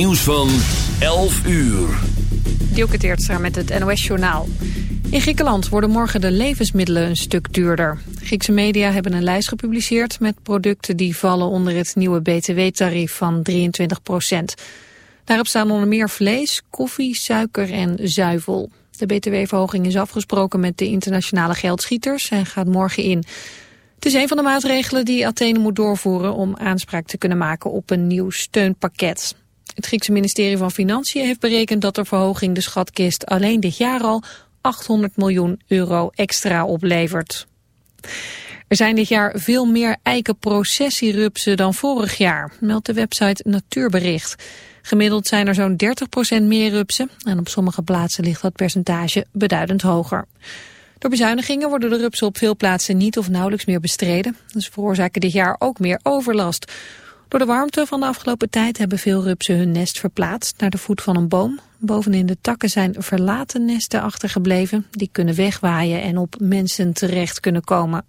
Nieuws van 11 uur. Dielke met het NOS-journaal. In Griekenland worden morgen de levensmiddelen een stuk duurder. Griekse media hebben een lijst gepubliceerd met producten die vallen onder het nieuwe btw-tarief van 23 procent. Daarop staan onder meer vlees, koffie, suiker en zuivel. De btw-verhoging is afgesproken met de internationale geldschieters en gaat morgen in. Het is een van de maatregelen die Athene moet doorvoeren om aanspraak te kunnen maken op een nieuw steunpakket. Het Griekse ministerie van Financiën heeft berekend dat de verhoging de schatkist alleen dit jaar al 800 miljoen euro extra oplevert. Er zijn dit jaar veel meer eikenprocessierupsen dan vorig jaar, meldt de website Natuurbericht. Gemiddeld zijn er zo'n 30% meer rupsen en op sommige plaatsen ligt dat percentage beduidend hoger. Door bezuinigingen worden de rupsen op veel plaatsen niet of nauwelijks meer bestreden. Dus veroorzaken dit jaar ook meer overlast. Door de warmte van de afgelopen tijd hebben veel rupsen hun nest verplaatst naar de voet van een boom. Bovenin de takken zijn verlaten nesten achtergebleven. Die kunnen wegwaaien en op mensen terecht kunnen komen.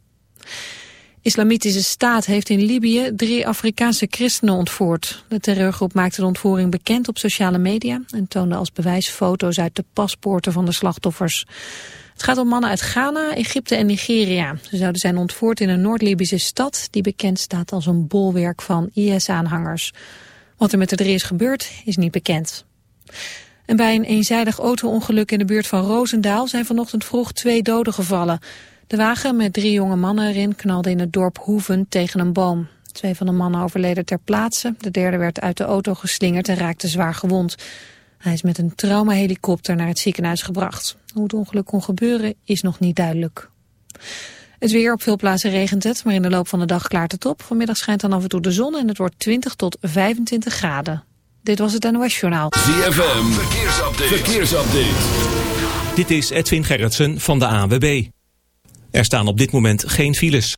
Islamitische Staat heeft in Libië drie Afrikaanse christenen ontvoerd. De terreurgroep maakte de ontvoering bekend op sociale media... en toonde als bewijs foto's uit de paspoorten van de slachtoffers. Het gaat om mannen uit Ghana, Egypte en Nigeria. Ze zouden zijn ontvoerd in een Noord-Libische stad... die bekend staat als een bolwerk van IS-aanhangers. Wat er met de drie is gebeurd, is niet bekend. En bij een eenzijdig auto-ongeluk in de buurt van Roosendaal... zijn vanochtend vroeg twee doden gevallen. De wagen met drie jonge mannen erin knalde in het dorp Hoeven tegen een boom. Twee van de mannen overleden ter plaatse. De derde werd uit de auto geslingerd en raakte zwaar gewond. Hij is met een traumahelikopter naar het ziekenhuis gebracht. Hoe het ongeluk kon gebeuren is nog niet duidelijk. Het weer op veel plaatsen regent het, maar in de loop van de dag klaart het op. Vanmiddag schijnt dan af en toe de zon en het wordt 20 tot 25 graden. Dit was het NOS Journaal. ZFM, verkeersupdate. verkeersupdate. Dit is Edwin Gerritsen van de AWB. Er staan op dit moment geen files.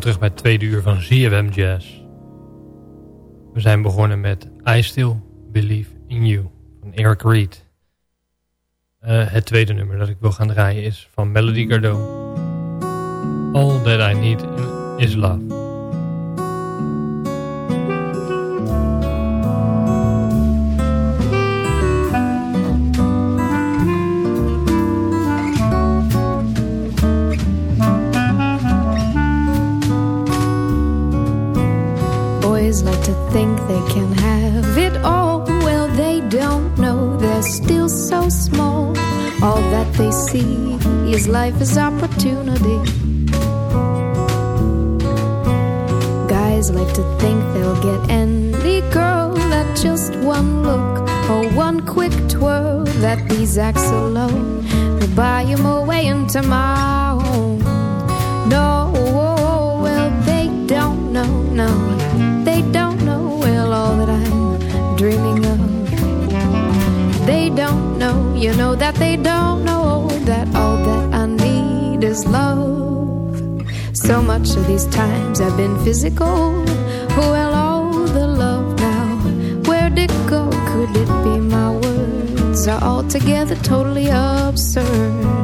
Terug bij het tweede uur van ZFM Jazz. We zijn begonnen met I Still Believe in You van Eric Reed. Uh, het tweede nummer dat ik wil gaan draaien is van Melody Gardot. All That I Need Is Love. Altogether totally absurd?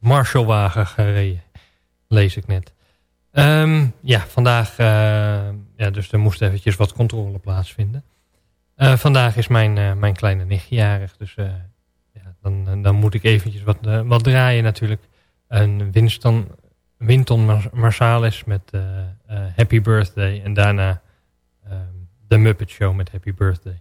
Marshallwagen gereden. Lees ik net. Um, ja, vandaag... ja, dus er moest eventjes wat controle plaatsvinden. vandaag is mijn, mijn kleine nichtje jarig. Dus ja, dan, dan moet ik eventjes wat, wat draaien natuurlijk. Een Winston, Winton Marsalis met Happy Birthday. En daarna... The Muppet Show met Happy Birthday.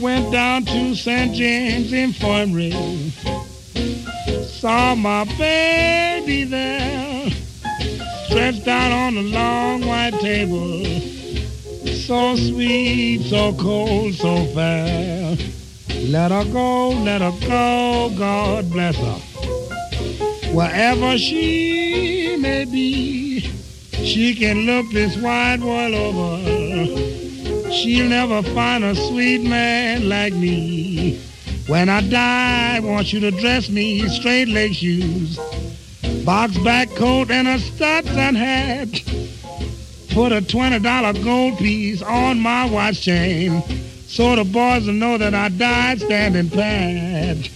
Went down to St. James Infirmary. Saw my baby there, stretched out on a long white table. So sweet, so cold, so fair. Let her go, let her go, God bless her. Wherever she may be, she can look this wide world over. She'll never find a sweet man like me. When I die, I want you to dress me in straight leg shoes, box back coat, and a Stetson hat. Put a $20 gold piece on my watch chain so the boys will know that I died standing pat.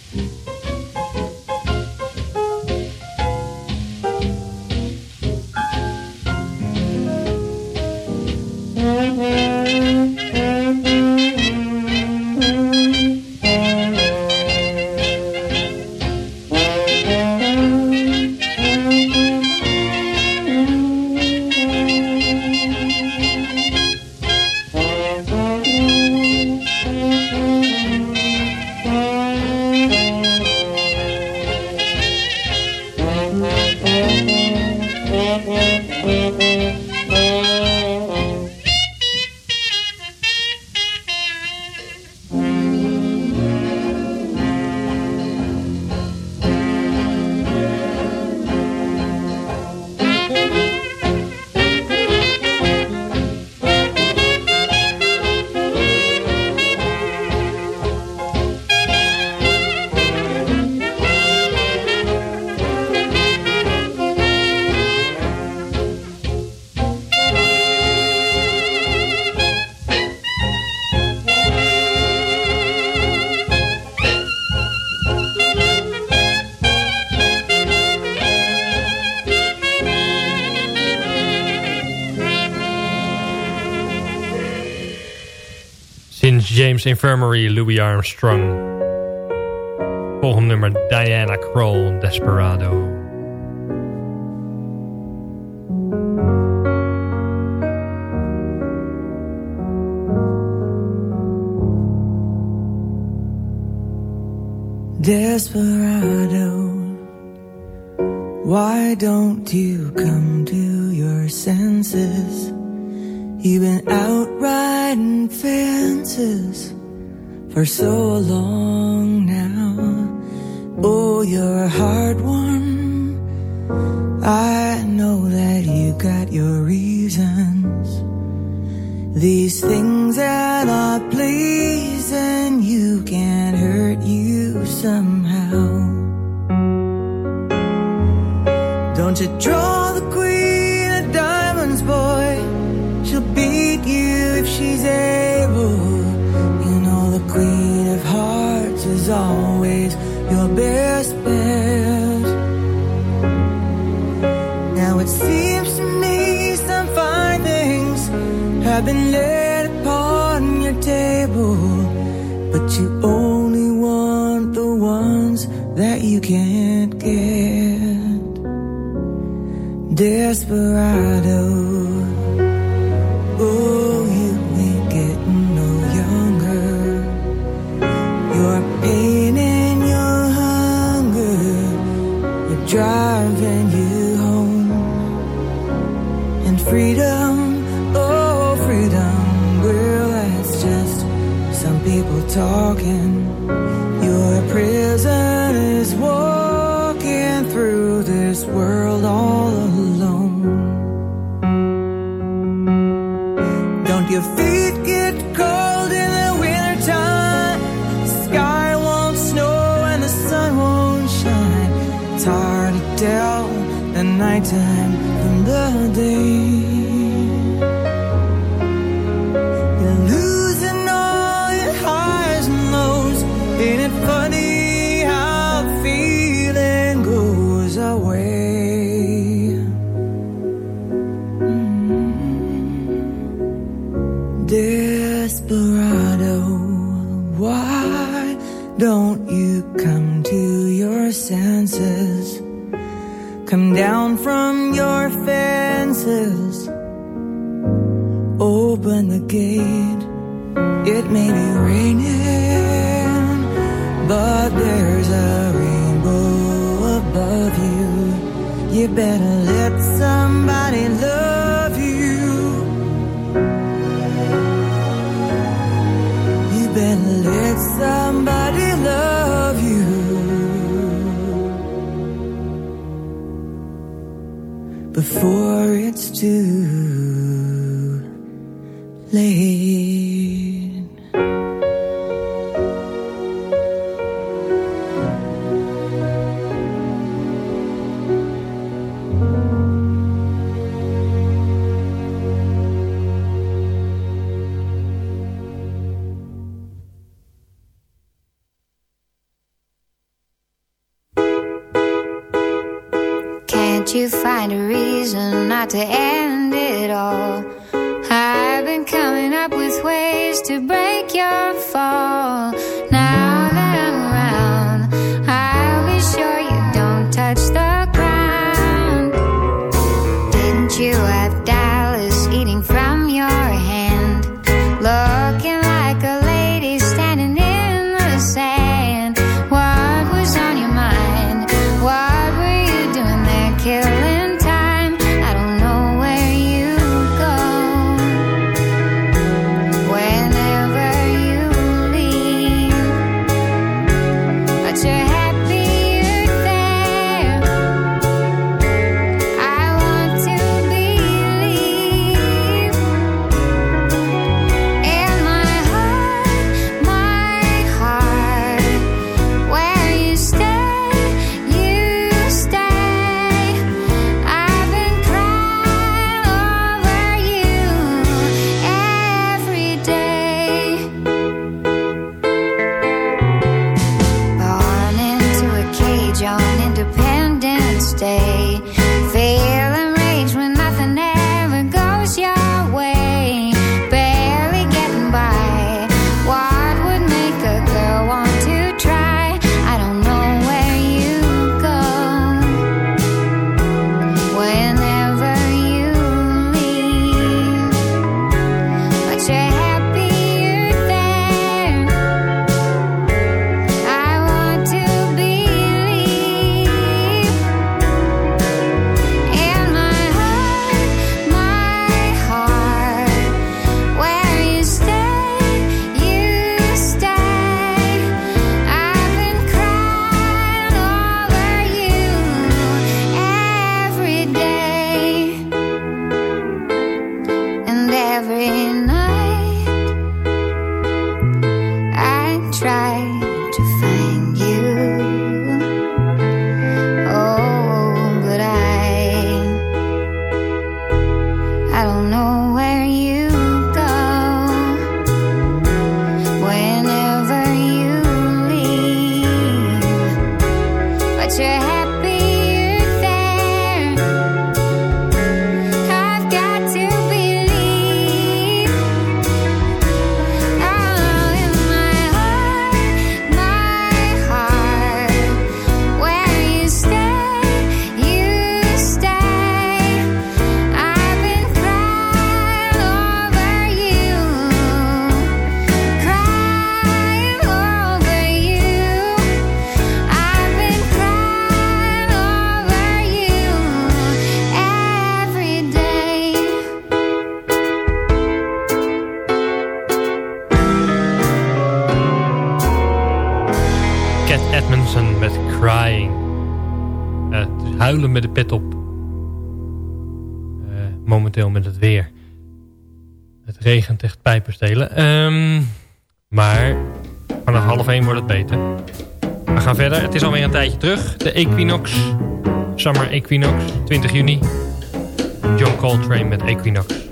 Infirmary, Louis Armstrong. Volgende nummer Diana Kroll. Desperado, table, but you only want the ones that you can't get. Desperado. before it's too late. Op. Uh, momenteel met het weer. Het regent echt pijpenstelen. Um, maar vanaf half 1 wordt het beter. We gaan verder. Het is alweer een tijdje terug. De Equinox. Summer Equinox. 20 juni. John Coltrane met Equinox.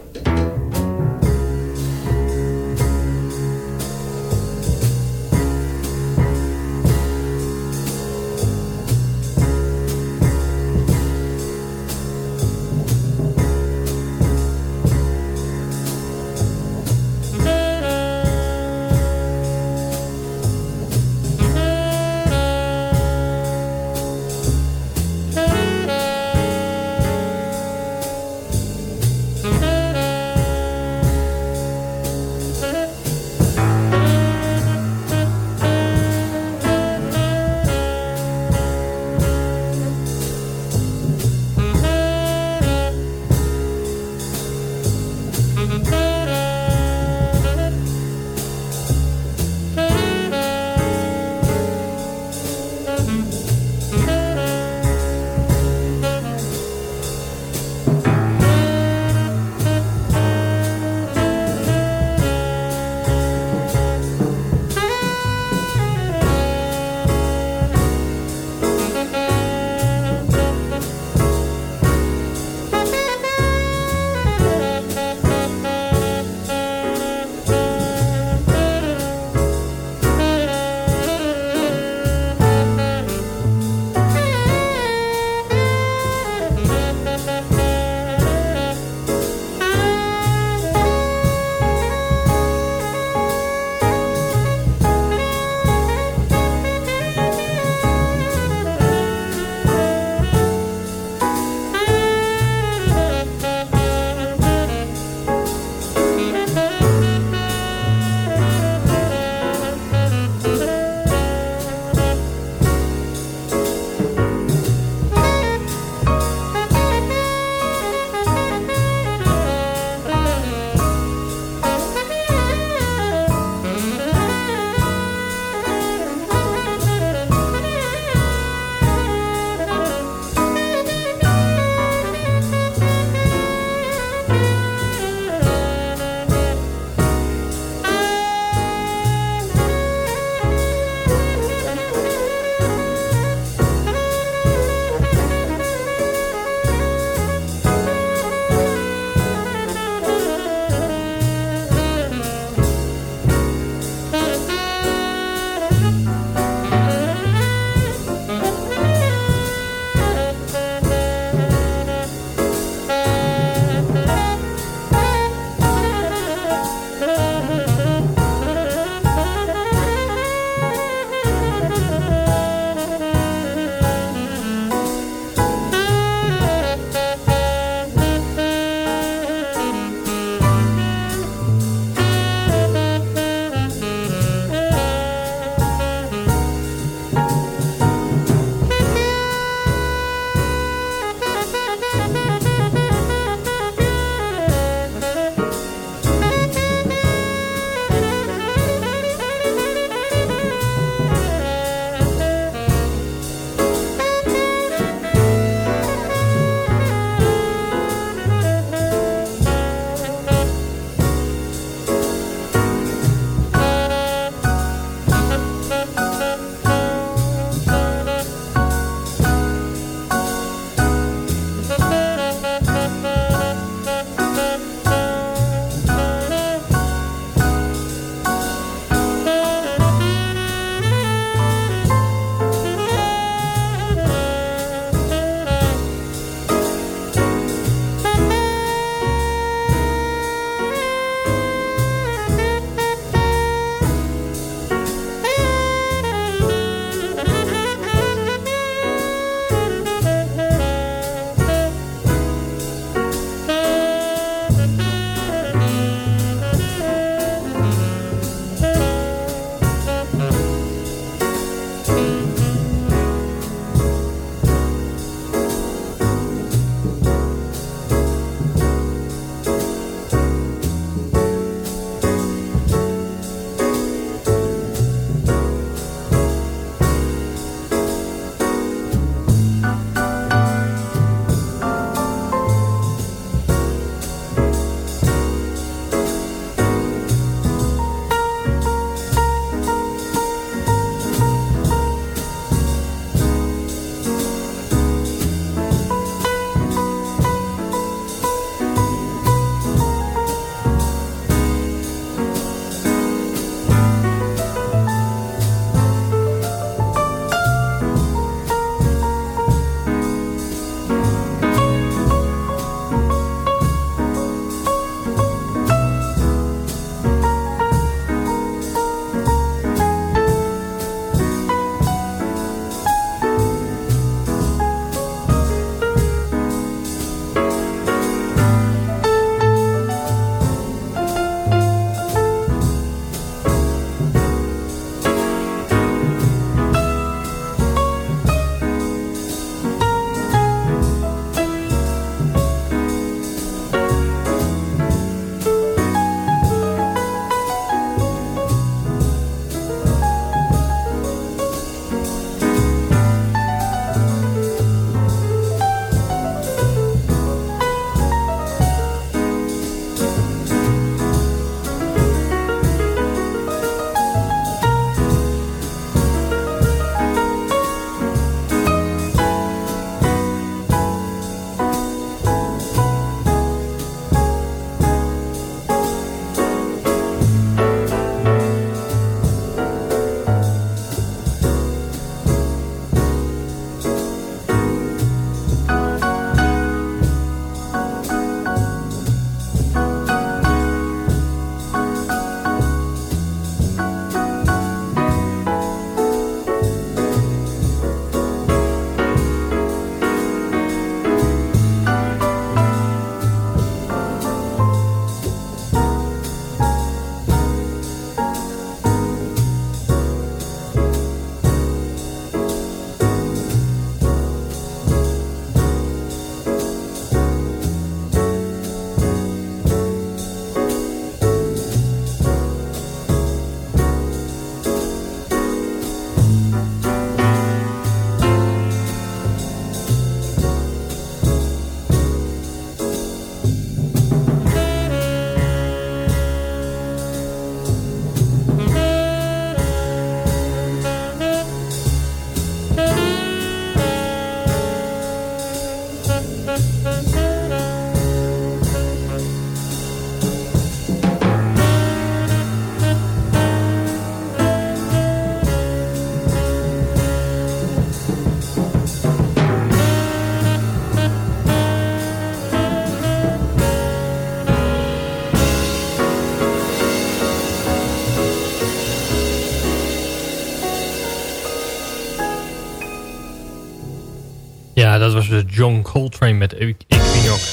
dat was dus John Coltrane met e- Equinox.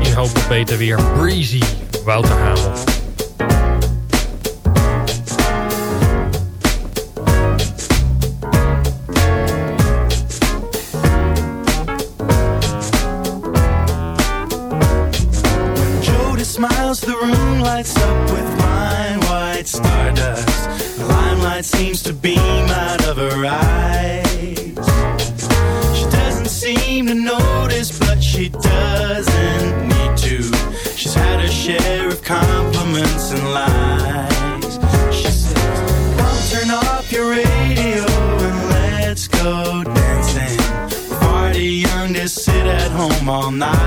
In hoop op beter weer. Breezy, Wouter Hamel. Jody smiles, the room lights up. all night.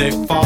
they fall.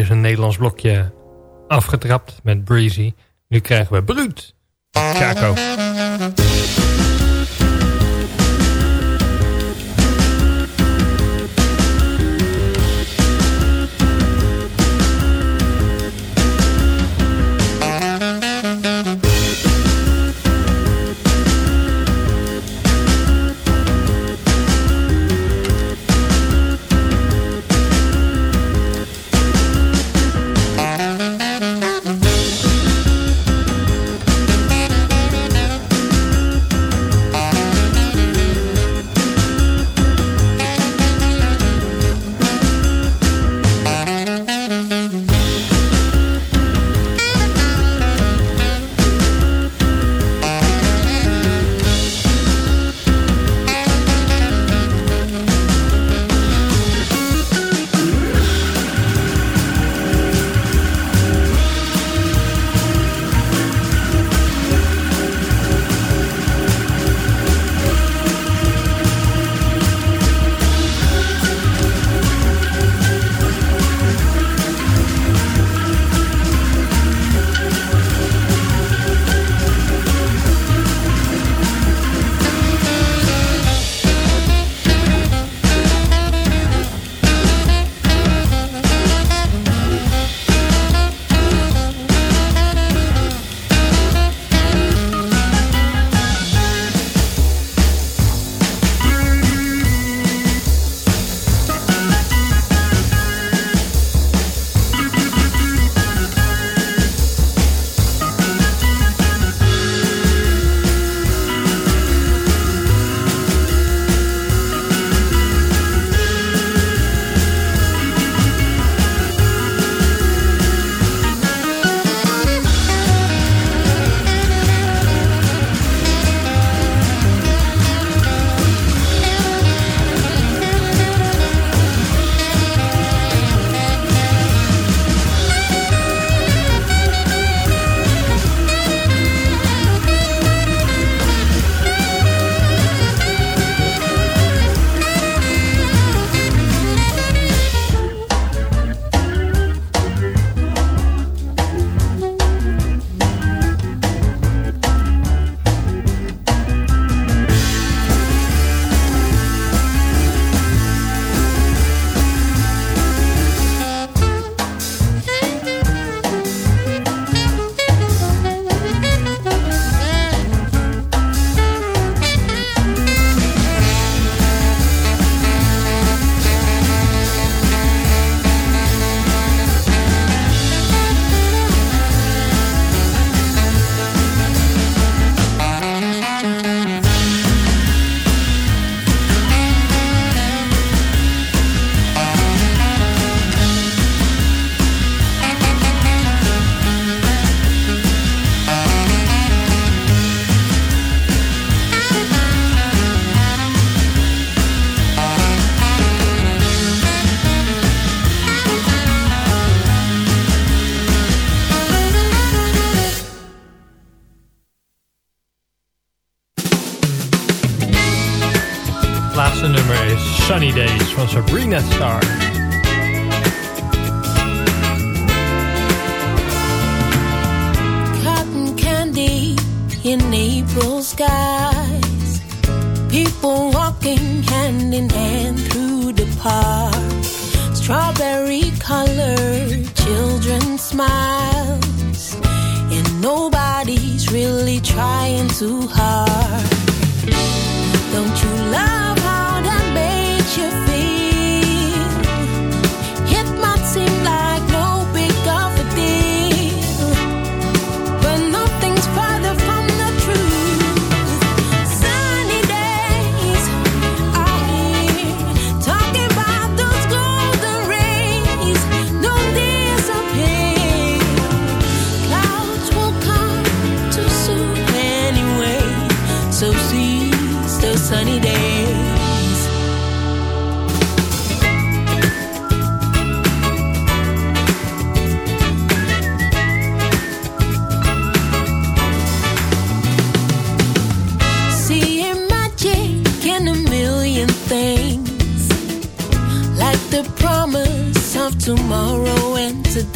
is een Nederlands blokje afgetrapt met Breezy. Nu krijgen we Bruut. Chaco.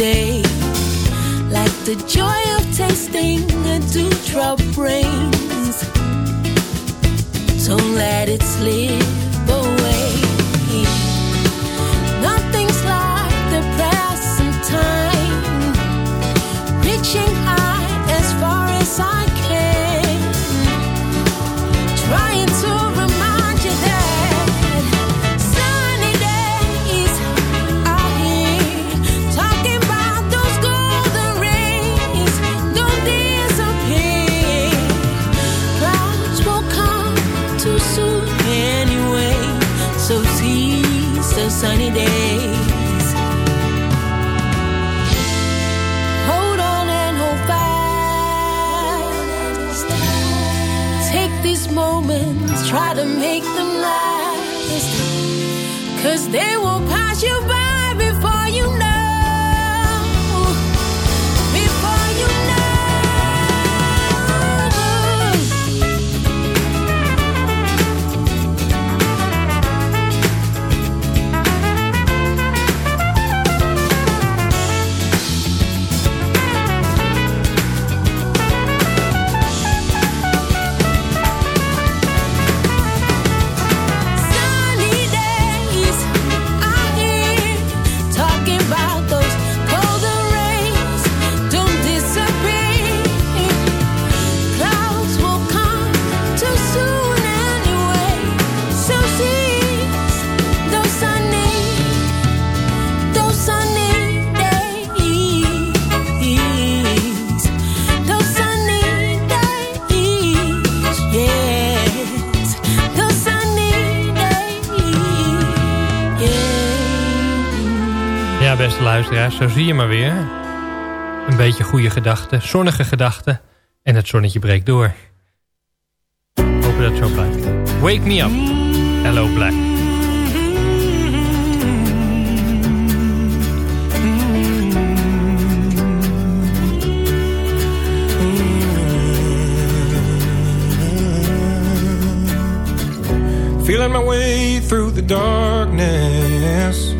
day. Like the joy of tasting a dewdrop rains. Don't let it slip try to make Zo zie je maar weer. Een beetje goede gedachten, zonnige gedachten. En het zonnetje breekt door. Hopen dat het zo blijft. Wake me up. Hello Black. Feeling my way through the darkness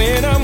when I'm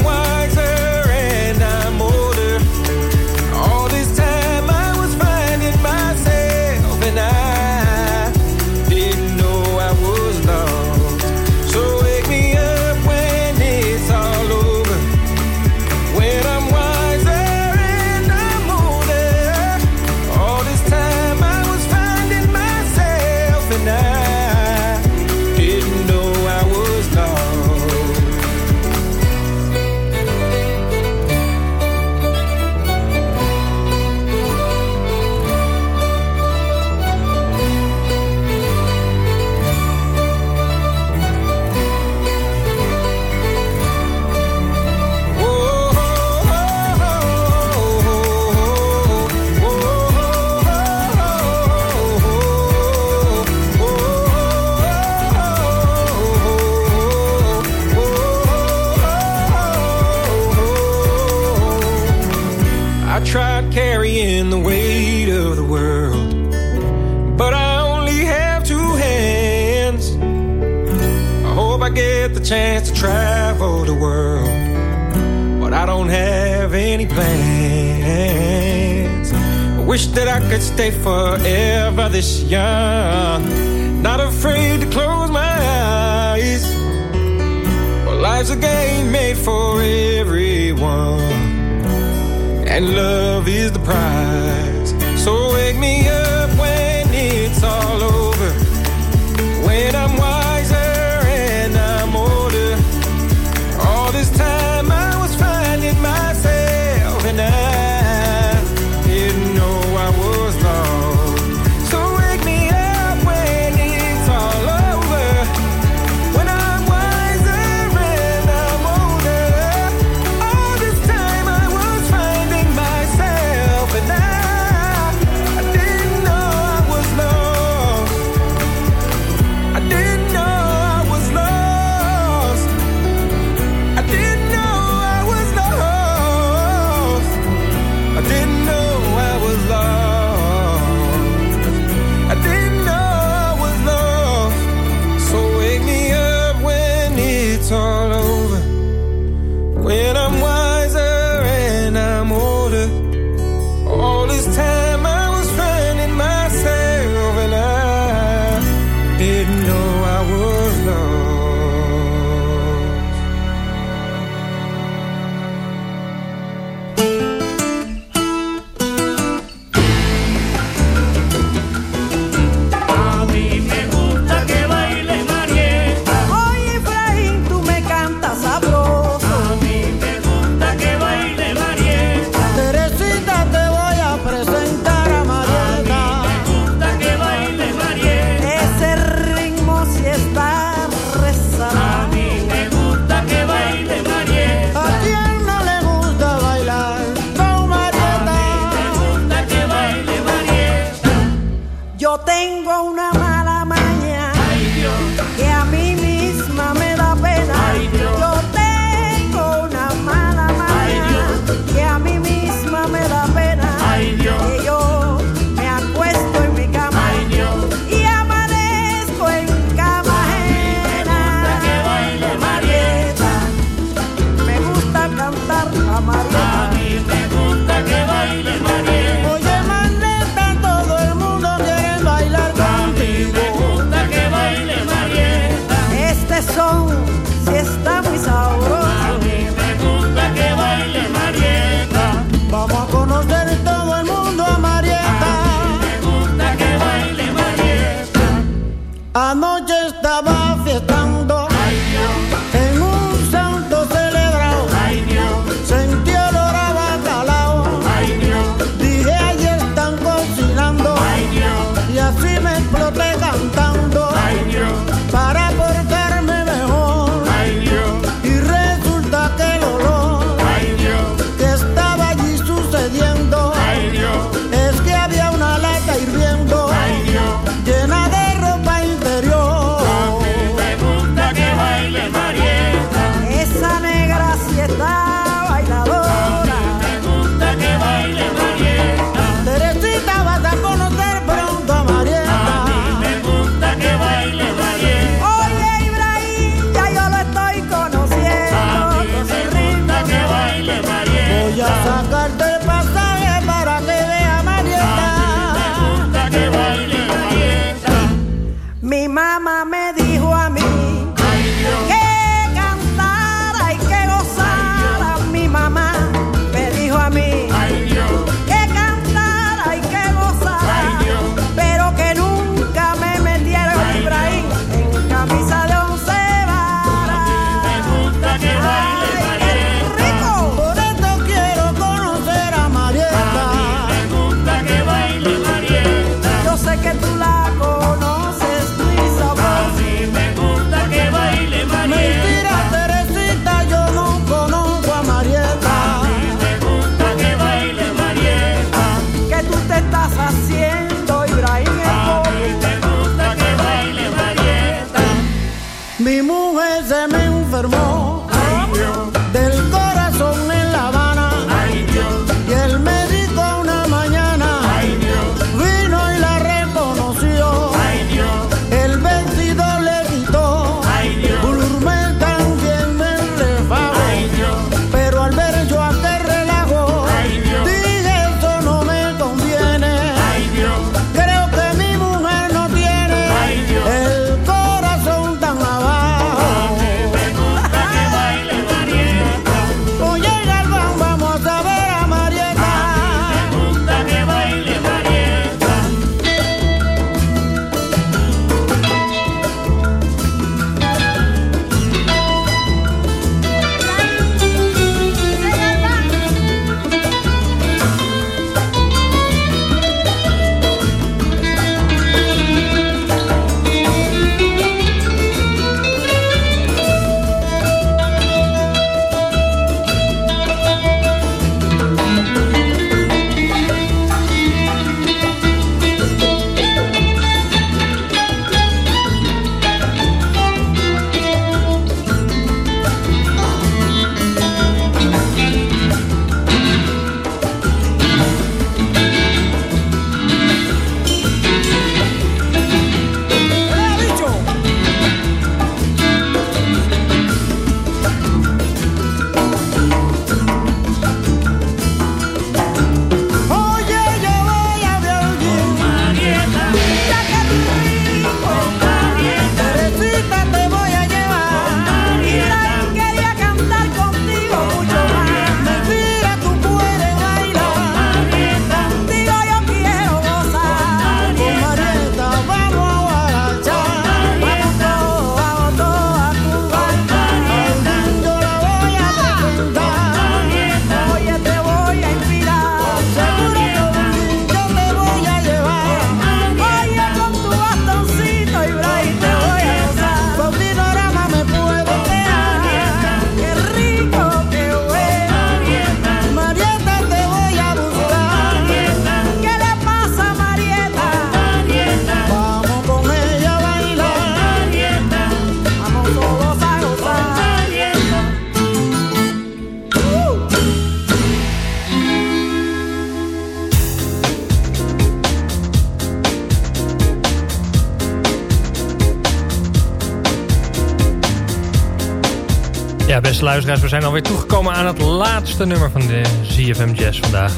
luisteraars, we zijn alweer toegekomen aan het laatste nummer van de ZFM Jazz vandaag.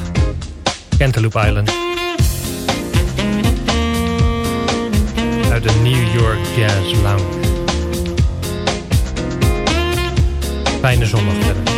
Cantaloupe Island. Uit de New York Jazz Lounge. Fijne zondag verder.